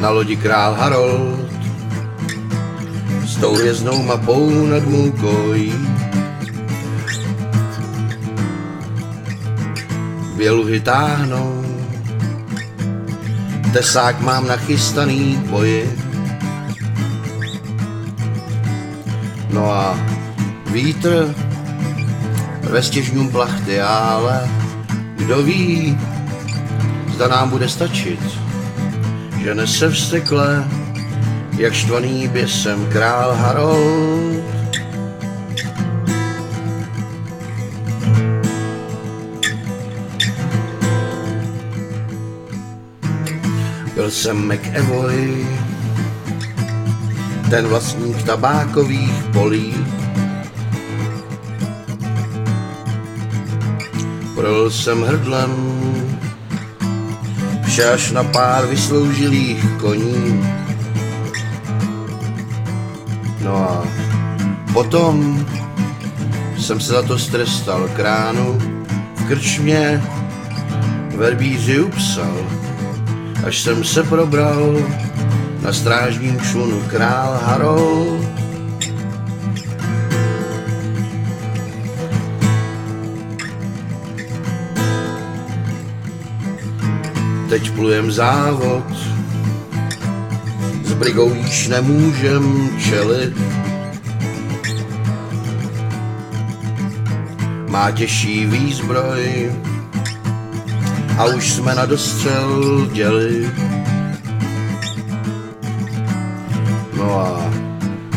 na lodi král Harold s tou hvězdnou mapou nad mou kojí. Běluhy táhnou, tesák mám nachystaný boji. No a vítr ve stěžňům plachty, ale kdo ví, zda nám bude stačit, že nese vstekle, jak štvaný běsem král Harold. Byl jsem McEvoy, ten vlastník tabákových polí. Projel jsem hrdlem, vše až na pár vysloužilých koní. No a potom jsem se za to strestal kránu v krčmě verbíři upsal, až jsem se probral na strážním člunu král Harold. Teď plujem závod, s brigou již nemůžem čelit. Má těžší výzbroj a už jsme na dostřel děli. No a,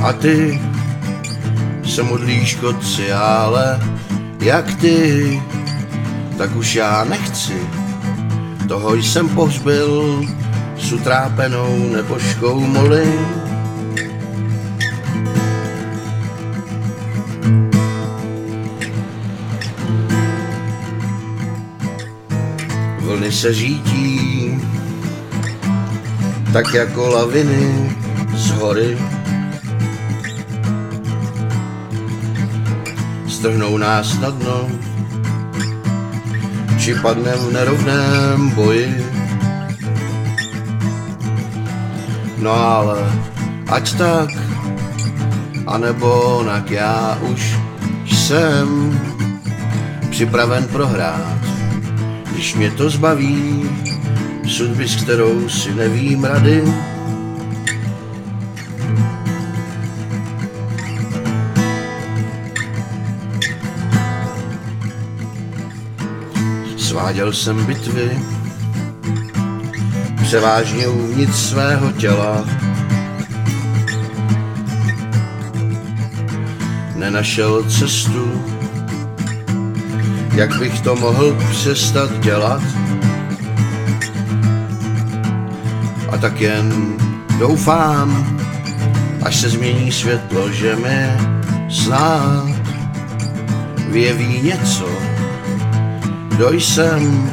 a ty se modlíš kotci, ale jak ty, tak už já nechci. Toho jsem pohřbil s utrápenou nebožkou moli. Vlny se řítí, tak jako laviny z hory. Strhnou nás na dno, či padnem v nerovném boji. No ale ať tak, anebo onak já už jsem připraven prohrát, když mě to zbaví sudby, s kterou si nevím rady. Sváděl jsem bitvy, převážně uvnitř svého těla. Nenašel cestu, jak bych to mohl přestat dělat. A tak jen doufám, až se změní světlo, že mi snad vyjeví něco, kdo jsem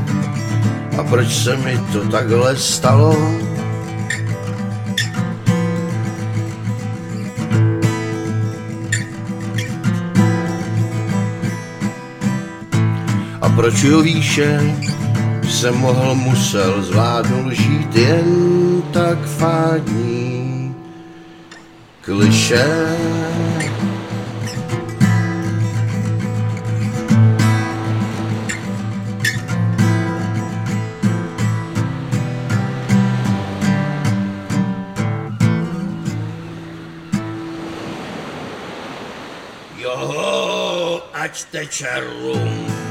a proč se mi to takhle stalo. A proč jo výše jsem mohl, musel, zvládnul žít jen tak fádní kliše. Jo, ať teče rum.